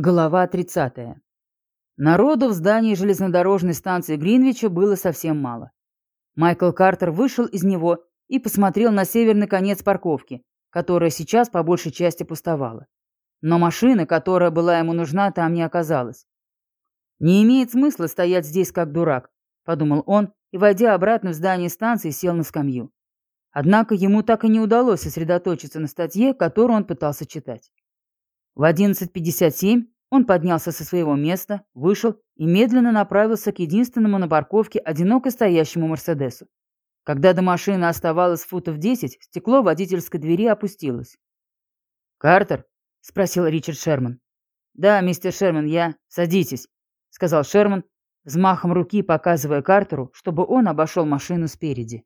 Глава 30. Народу в здании железнодорожной станции Гринвича было совсем мало. Майкл Картер вышел из него и посмотрел на северный конец парковки, которая сейчас по большей части пустовала. Но машины, которая была ему нужна, там не оказалась. «Не имеет смысла стоять здесь как дурак», — подумал он и, войдя обратно в здание станции, сел на скамью. Однако ему так и не удалось сосредоточиться на статье, которую он пытался читать. В 11.57 он поднялся со своего места, вышел и медленно направился к единственному на парковке одиноко стоящему Мерседесу. Когда до машины оставалось футов 10, стекло водительской двери опустилось. «Картер?» — спросил Ричард Шерман. «Да, мистер Шерман, я... Садитесь», — сказал Шерман, взмахом руки показывая Картеру, чтобы он обошел машину спереди.